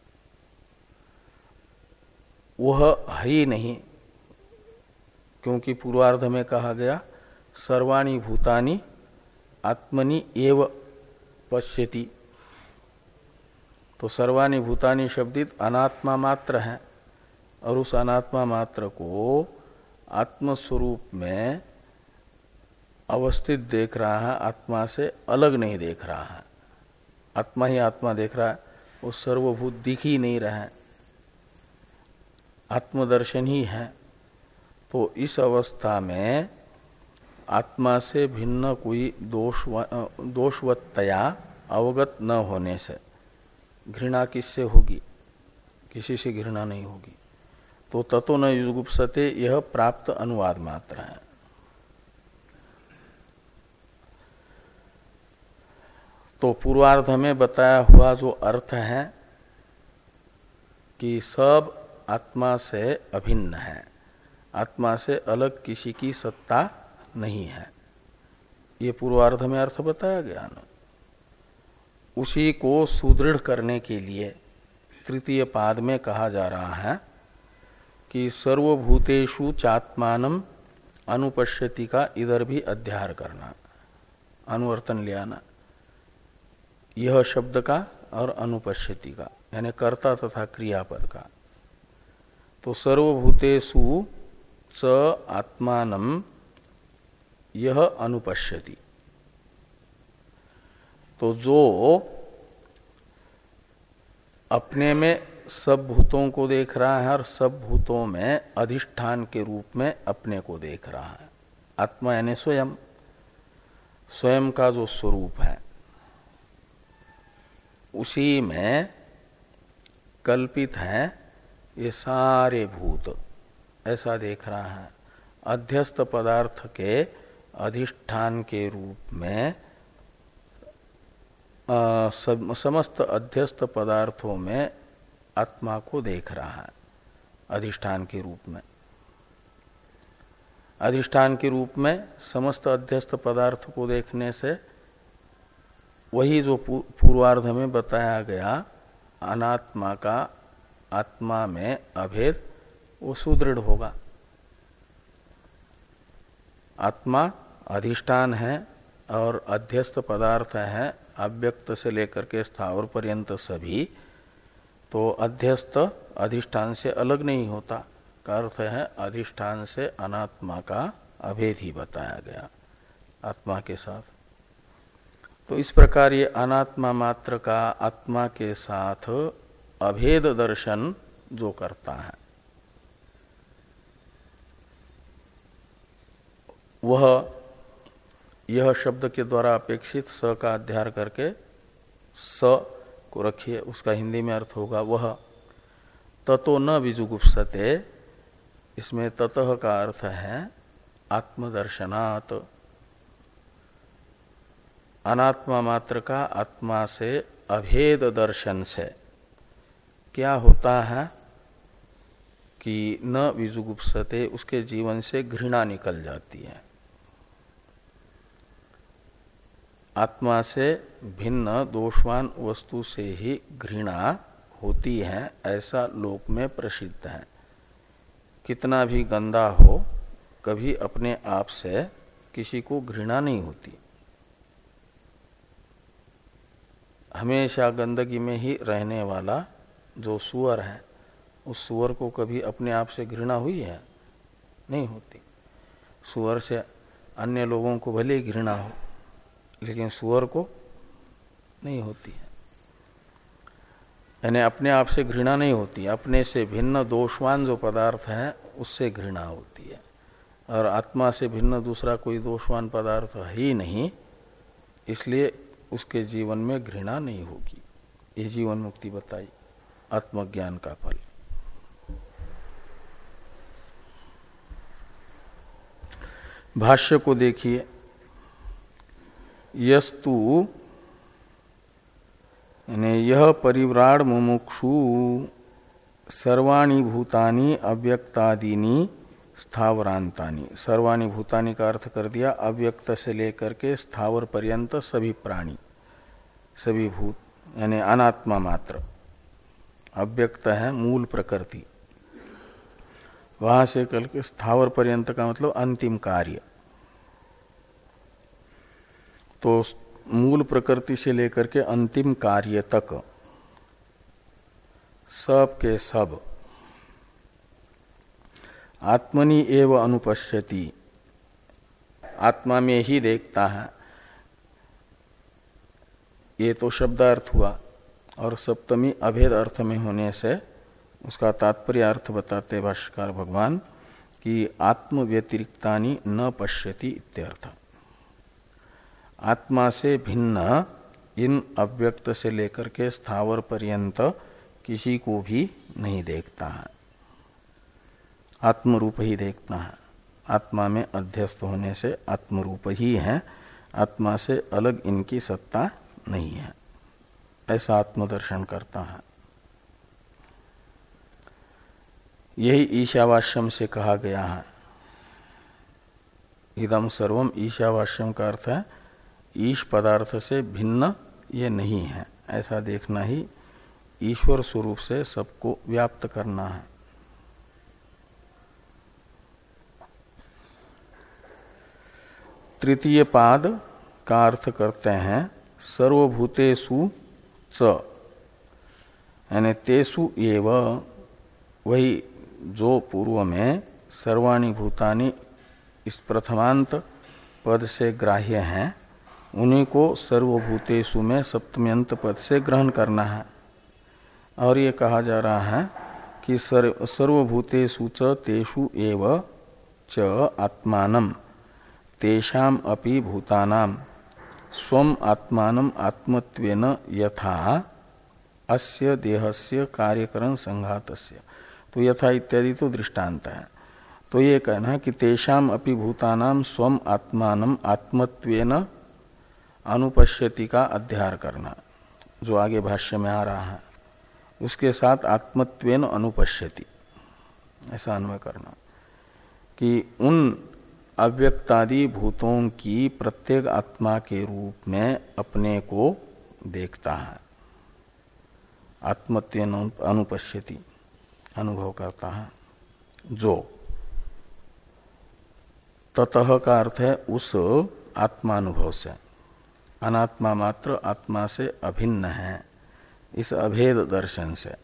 वह है ही नहीं, क्योंकि पूर्वार्ध में कहा गया, सर्वाणी भूतानी आत्मनि एव पश्यति। तो सर्वाणी भूतानी शब्दित अनात्मा मात्र है, और उस अनात्मा मात्र को आत्मस्वरूप में अवस्थित देख रहा है, आत्मा से अलग नहीं देख रहा है। आत्मा ही आत्मा देख रहा है, वो सर्वभूत दिख ही नहीं रहा है। आत्मदर्शन ही है। तो इस अवस्था में आत्मा से भिन्न कोई दोष दोषवत्तया अवगत न होने से घृणा किससे होगी? किसी से घृणा नहीं होगी। तो ततो न युगुप्सते, यह प्राप्त अनुवाद मात्र है। तो पूर्वार्ध में बताया हुआ जो अर्थ है कि सब आत्मा से अभिन्न है। आत्मा से अलग किसी की सत्ता नहीं है। ये पूर्वार्ध में अर्थ बताया गया ना। उसी को सुदृढ़ करने के लिए तृतीय पाद में कहा जा रहा है कि सर्वभूतेषु चात्मान अनुपश्यति का इधर भी अध्यार करना। अनुवर्तन ले आना यह शब्द का और अनुपश्यति का, यानी कर्ता तथा क्रियापद का। तो सर्वभूतेषु च आत्मान यह अनुपश्यति तो जो अपने में सब भूतों को देख रहा है और सब भूतों में अधिष्ठान के रूप में अपने को देख रहा है। आत्मा यानी स्वयं। स्वयं का जो स्वरूप है। उसी में कल्पित है ये सारे भूत। ऐसा देख रहा है। अध्यस्त पदार्थ के अधिष्ठान के रूप में आ, समस्त अध्यस्त पदार्थों में आत्मा को देख रहा है। अधिष्ठान के रूप में। अधिष्ठान के रूप में समस्त अध्यस्त पदार्थ को देखने से वही जो पूर्वार्ध में बताया गया, अनात्मा का आत्मा में अभेद, वो सुदृढ़ होगा। आत्मा अधिष्ठान है और अध्यस्त पदार्थ है, अव्यक्त से लेकर के स्थावर पर्यंत सभी तो अध्यस्त अधिष्ठान से अलग नहीं होता। का अर्थ है, अधिष्ठान से अनात्मा का अभेद ही बताया गया, आत्मा के साथ। तो इस प्रकार ये अनात्मा मात्र का आत्मा के साथ अभेद दर्शन जो करता है, वह यह शब्द के द्वारा अपेक्षित स का अध्यार करके स को रखिए, उसका हिंदी में अर्थ होगा वह, ततो न विजुगुप्सते, इसमें ततः का अर्थ है आत्मदर्शनात्। अनात्मा मात्र का आत्मा से अभेद दर्शन से। क्या होता है कि न विजुगुप्सते उसके जीवन से घृणा निकल जाती है। आत्मा से भिन्न दोषवान वस्तु से ही घृणा होती है, ऐसा लोक में प्रसिद्ध है। कितना भी गंदा हो, कभी अपने आप से किसी को घृणा नहीं होती। हमेशा गंदगी में ही रहने वाला जो सुअर है, उस सुअर को कभी अपने आप से घृणा हुई है? नहीं होती। सुअर से अन्य लोगों को भले ही घृणा हो, लेकिन सुअर को नहीं होती है। यानी अपने आप से घृणा नहीं होती, अपने से भिन्न दोषवान जो पदार्थ है, उससे घृणा होती है। और आत्मा से भिन्न दूसरा कोई दोषवान पदार्थ है ही नहीं, इसलिए उसके जीवन में घृणा नहीं होगी। ये जीवन मुक्ति बताई, आत्मज्ञान का फल। भाष्य को देखिए। यस्तु यह परिव्राड मुमुक्षु, सर्वाणी भूतानी अव्यक्तादीनी स्थावरांतानी सर्वाणी भूतानी का अर्थ कर दिया, अव्यक्त से लेकर के स्थावर पर्यंत सभी प्राणी, सभी भूत, यानी अनात्मा मात्र। अव्यक्त है मूल प्रकृति। वहाँ से कल के स्थावर पर्यंत का मतलब अंतिम कार्य। तो मूल प्रकृति से लेकर के अंतिम कार्य तक, सब के सब आत्मनि एव अनुपश्यति। आत्मा में ही देखता है। ये तो शब्दार्थ हुआ और सप्तमी अभेद अर्थ में होने से उसका तात्पर्य अर्थ बताते भाष्यकार भगवान कि आत्म व्यतिरिक्तानी न पश्यति इत्यर्थ। आत्मा से भिन्न इन अव्यक्त से लेकर के स्थावर पर्यंत किसी को भी नहीं देखता है। आत्मरूप ही देखता है। आत्मा में अध्यस्त होने से आत्मरूप ही है। आत्मा से अलग इनकी सत्ता नहीं है। ऐसा आत्मदर्शन करता है। यही ईशावाश्यम से कहा गया है। इदम सर्वम ईशावाश्यम का अर्थ है, ईश पदार्थ से भिन्न ये नहीं है। ऐसा देखना ही ईश्वर स्वरूप से सबको व्याप्त करना है। तृतीय पाद का अर्थ करते हैं, सर्वभूतेषु च। यानी तेसु एव, वही जो पूर्व में सर्वाणी भूतानी इस प्रथमांत पद से ग्राह्य हैं, उन्हीं को सर्वभूतेषु में सप्तम्यंत पद से ग्रहण करना है। और ये कहा जा रहा है कि सर्वभूतेषु च, तेषु एव च आत्मान तेषाम अपि भूतानाम स्वम आत्मान आत्मत्वेन यथा अस्य देहस्य कार्यकरण संघातस्य। तो यथा इत्यादि तो दृष्टांत है। तो ये कहना है कि तेषाम अपि भूतानाम स्वम आत्मान आत्मत्वेन अनुपश्यति का अध्यार करना, जो आगे भाष्य में आ रहा है। उसके साथ आत्मत्वेन अनुपश्यति। ऐसा अन्वय करना कि उन अव्यक्तादि भूतों की प्रत्येक आत्मा के रूप में अपने को देखता है। आत्मत्य अनुपश्यति अनुभव करता है। जो ततः का अर्थ है उस आत्मानुभव से। अनात्मा मात्र आत्मा से अभिन्न है इस अभेद दर्शन से।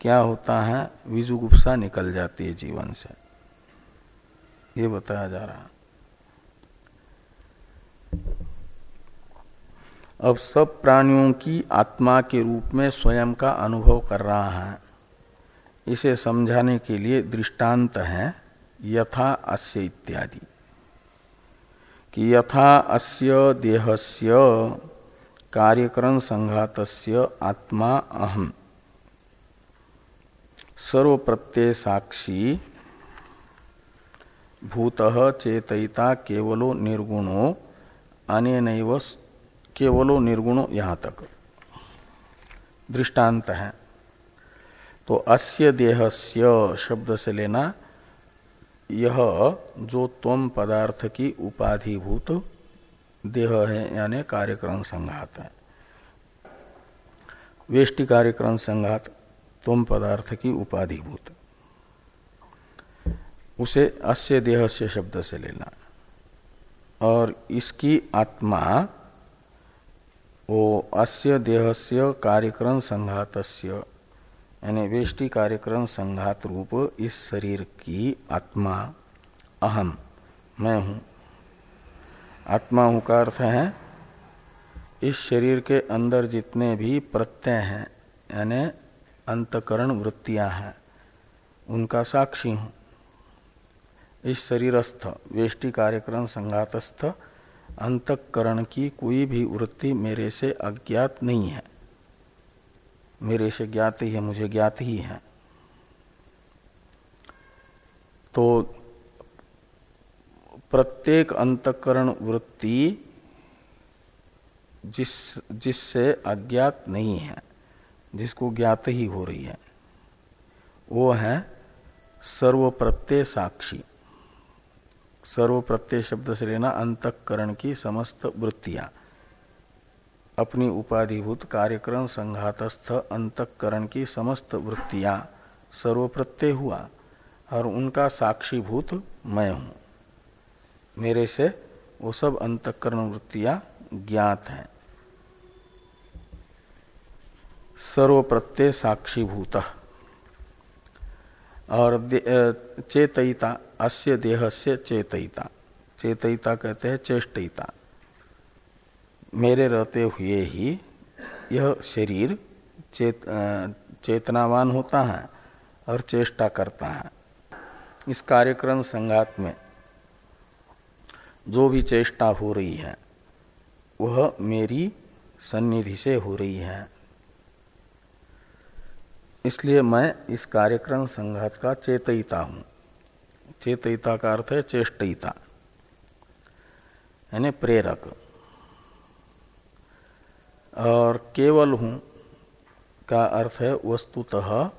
क्या होता है? विजुगुप्सा निकल जाती है जीवन से। ये बताया जा रहा अब सब प्राणियों की आत्मा के रूप में स्वयं का अनुभव कर रहा है। इसे समझाने के लिए दृष्टांत है यथा अस्य इत्यादि। कि यथा अस्य देहस्य कार्यकरण संघातस्य आत्मा अहम। सर्व प्रत्यय साक्षी भूत चेतयिता केवलो निर्गुणो अनेन केवलो निर्गुणो यहाँ तक। दृष्टांत है। तो अस्य देहस्य शब्द से लेना, यह जो तम पदार्थ की उपाधिभूत देह है, यानी कार्यक्रम संघात है। वेष्टि कार्यक्रम संघात तम पदार्थ की उपाधिभूत। उसे अस्य देह से शब्द से लेना। और इसकी आत्मा, वो अस्य देहस्य कार्यक्रम संघातस्य, यानी वेष्टि कार्यक्रम संघात रूप इस शरीर की आत्मा। अहम, मैं हूँ। आत्मा हूँ का अर्थ है, इस शरीर के अंदर जितने भी प्रत्यय हैं, यानी अंतकरण वृत्तियाँ हैं, उनका साक्षी हूँ। इस शरीरस्थ वेष्टि कार्यक्रम संघातस्थ अंतकरण की कोई भी वृत्ति मेरे से अज्ञात नहीं है। मेरे से ज्ञात ही है, मुझे ज्ञात ही है। तो प्रत्येक अंतकरण वृत्ति जिस, जिससे अज्ञात नहीं है, जिसको ज्ञात ही हो रही है, वो है सर्व प्रत्यय साक्षी। सर्व प्रत्यय शब्द से लेना अंतकरण की समस्त वृत्तियाँ। अपनी उपाधिभूत कार्यक्रम संघातस्थ अंतकरण की समस्त वृत्तियाँ सर्वप्रत्यय हुआ और उनका साक्षीभूत मैं हूँ। मेरे से वो सब अंतकरण वृत्तियाँ ज्ञात हैं। सर्व प्रत्यय साक्षीभूत। और चेतयिता, अस्य देह से चेतयिता। चेतयिता कहते हैं चेष्टयिता। मेरे रहते हुए ही यह शरीर चेत चेतनावान होता है और चेष्टा करता है। इस कार्यक्रम संघात में जो भी चेष्टा हो रही है, वह मेरी सन्निधि से हो रही है। इसलिए मैं इस कार्यक्रम संघात का चेतयिता हूँ। चेतयिता का अर्थ है चेष्टयिता, यानी प्रेरक। और केवल हूँ का अर्थ है वस्तुतः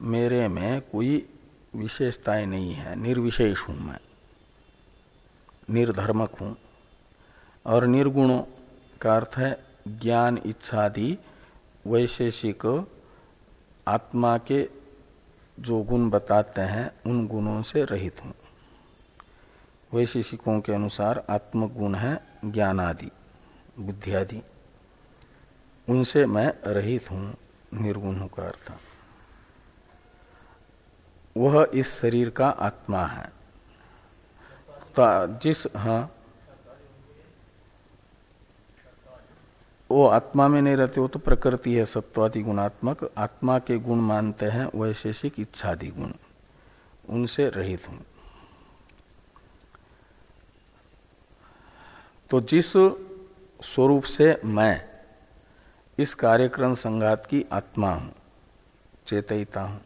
मेरे में कोई विशेषताएँ नहीं है, निर्विशेष हूँ मैं, निर्धर्मक हूँ। और निर्गुणों का अर्थ है ज्ञान, इच्छादि, वैशेषिक आत्मा के जो गुण बताते हैं, उन गुणों से रहित हूँ। वैशेषिकों के अनुसार आत्मगुण है ज्ञानादि बुद्धि आदि उनसे मैं रहित हूँ, निर्गुण का अर्थ। वह इस शरीर का आत्मा है। जिस हाँ वो आत्मा में नहीं रहते, वो तो प्रकृति है, सत्वादि गुणात्मक। आत्मा के गुण मानते हैं, वैशेषिक इच्छादि गुण। उनसे रहित हूँ। तो जिस स्वरूप से मैं इस कार्यक्रम संघात की आत्मा हूँ, चेतयिता हूँ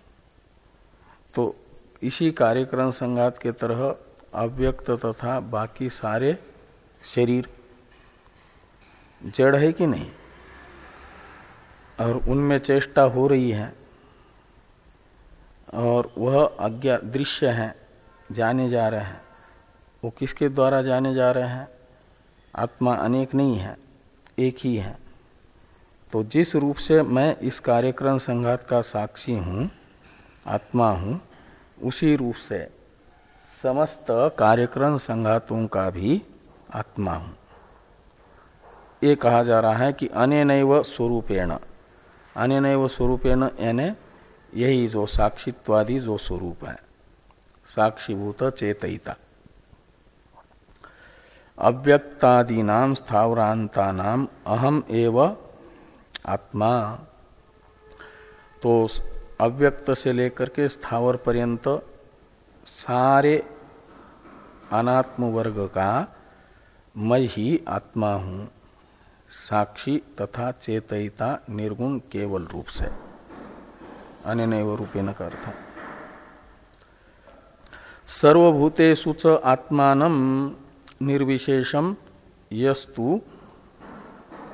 तो इसी कार्यक्रम संघात के तरह अव्यक्त तथा बाकी सारे शरीर जड़ है कि नहीं? और उनमें चेष्टा हो रही है और वह अज्ञा दृश्य है, जाने जा रहे हैं। वो किसके द्वारा जाने जा रहे हैं? आत्मा अनेक नहीं है, एक ही है। तो जिस रूप से मैं इस कार्यक्रम संघात का साक्षी हूँ, आत्मा हूँ, उसी रूप से समस्त कार्यक्रम संघातों का भी आत्मा हूँ। ये कहा जा रहा है कि अनेनैव स्वरूपेण अनेनैव स्वरूपेण यानी यही जो साक्षित्वादी जो स्वरूप है। साक्षीभूत चेतयिता। अव्यक्तादीना स्थावरांता नाम अहम एव आत्मा। तो अव्यक्त से लेकर के स्थावर पर्यंत सारे अनात्म वर्ग का मैं ही आत्मा हूँ। साक्षी तथा चेतयिता निर्गुण केवल रूप से। अन्य रूपेण का अर्थ सर्वभूतेषु च आत्मान निर्विशेषम यस्तु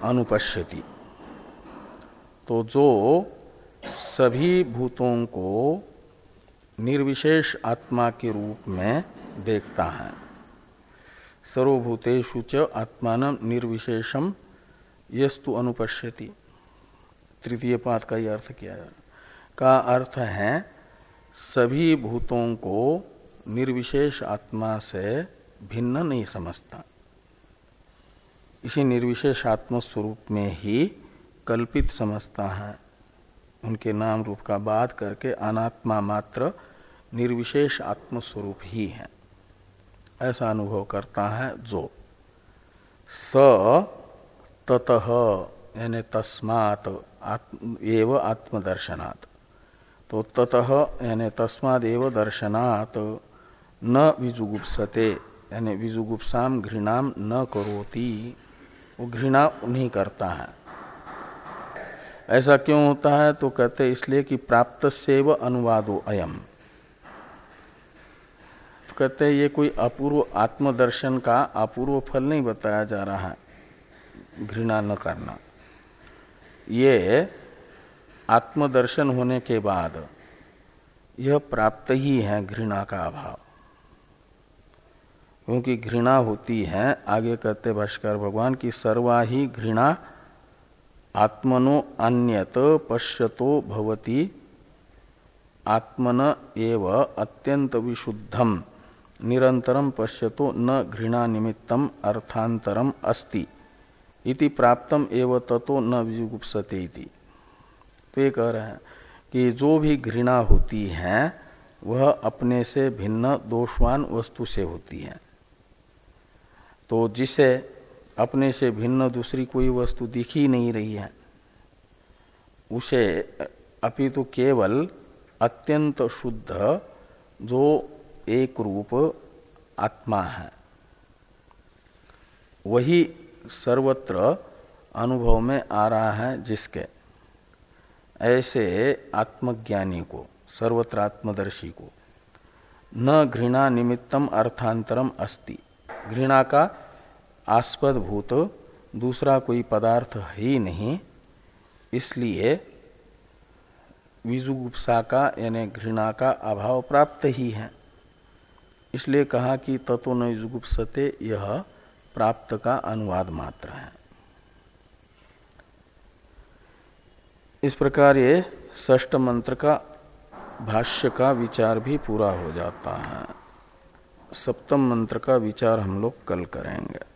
अनुपश्यति। तो जो सभी भूतों को निर्विशेष आत्मा के रूप में देखता है, सर्वभूतेषु च आत्मान निर्विशेषम यस्तु अनुपश्यति। तृतीय पाद का यह अर्थ किया है। का अर्थ है, सभी भूतों को निर्विशेष आत्मा से भिन्न नहीं समझता। इसी निर्विशेष आत्म स्वरूप में ही कल्पित समझता है। उनके नाम रूप का बात करके अनात्मा मात्र निर्विशेष आत्म स्वरूप ही है। ऐसा अनुभव करता है जो स ततः, यानी तस्मात आत्म एव आत्मदर्शनात्। तो ततः, यानी तस्माद दर्शनात्, न विजुगुप्सते, यानी विजुगुप्सा घृणाम न करोती। वो घृणा नहीं करता है। ऐसा क्यों होता है? तो कहते इसलिए कि प्राप्त सेव अनुवादो अयम। तो कहते ये कोई अपूर्व आत्मदर्शन का अपूर्व फल नहीं बताया जा रहा है। घृणा न करना। ये आत्मदर्शन होने के बाद यह प्राप्त ही है घृणा का अभाव। क्योंकि घृणा होती है, आगे कहते भाष्कर, भगवान की सर्वा ही घृणा, आत्मनो अन्यत पश्यतो भवती, आत्मन एव अत्यंत विशुद्धम निरंतरम पश्यतो न घृणा निमित्तम अर्थांतरम अस्ति। इति प्राप्तम एवं ततो न विजुगुप्सते तो ये कह रहे हैं कि जो भी घृणा होती है, वह अपने से भिन्न दोषवान वस्तु से होती है। तो जिसे अपने से भिन्न दूसरी कोई वस्तु दिख ही नहीं रही है, उसे अपितु तो केवल अत्यंत शुद्ध जो एक रूप आत्मा है, वही सर्वत्र अनुभव में आ रहा है जिसके। ऐसे आत्मज्ञानी को, सर्वत्र आत्मदर्शी को, न घृणा निमित्तम अर्थांतरम अस्ति। घृणा का आस्पद भूत दूसरा कोई पदार्थ ही नहीं, इसलिए विजुगुप्सा का यानी घृणा का अभाव प्राप्त ही है। इसलिए कहा कि तत्व न यह प्राप्त का अनुवाद मात्र है। इस प्रकार ये ष्ट मंत्र का भाष्य का विचार भी पूरा हो जाता है। सप्तम मंत्र का विचार हम लोग कल करेंगे।